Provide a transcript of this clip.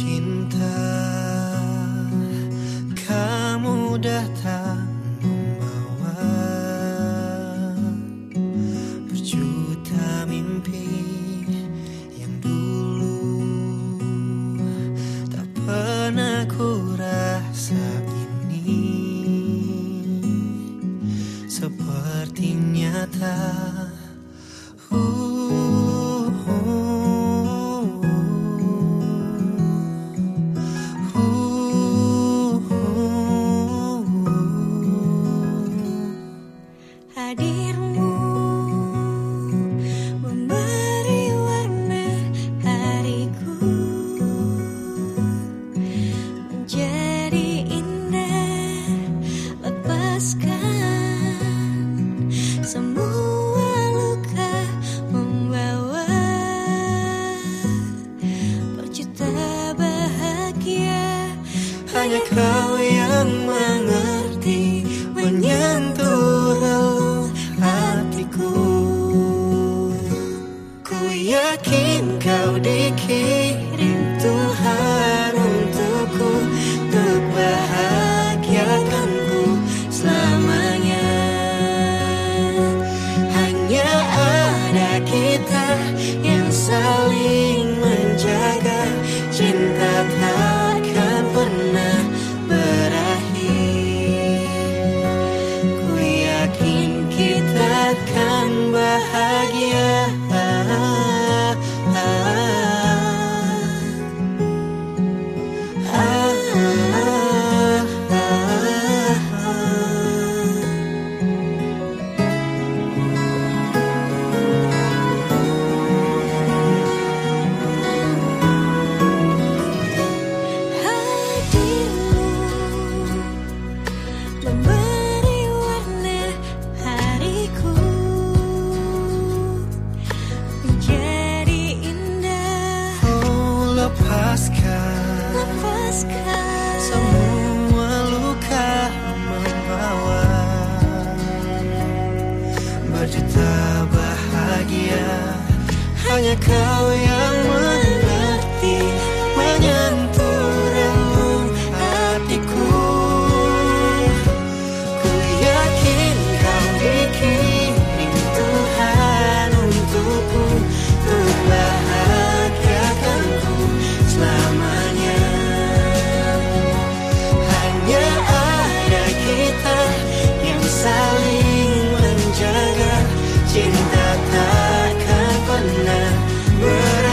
cinta. Kamu datang membawa Berjuta mimpi yang dulu Tak pernah ku rasa ini. Seperti nyata Hanya kau yang mengerti Menyentuh hatiku. Ku yakin kau dikirim Semua luka membawa Berjuta bahagia. Hanya kau yang But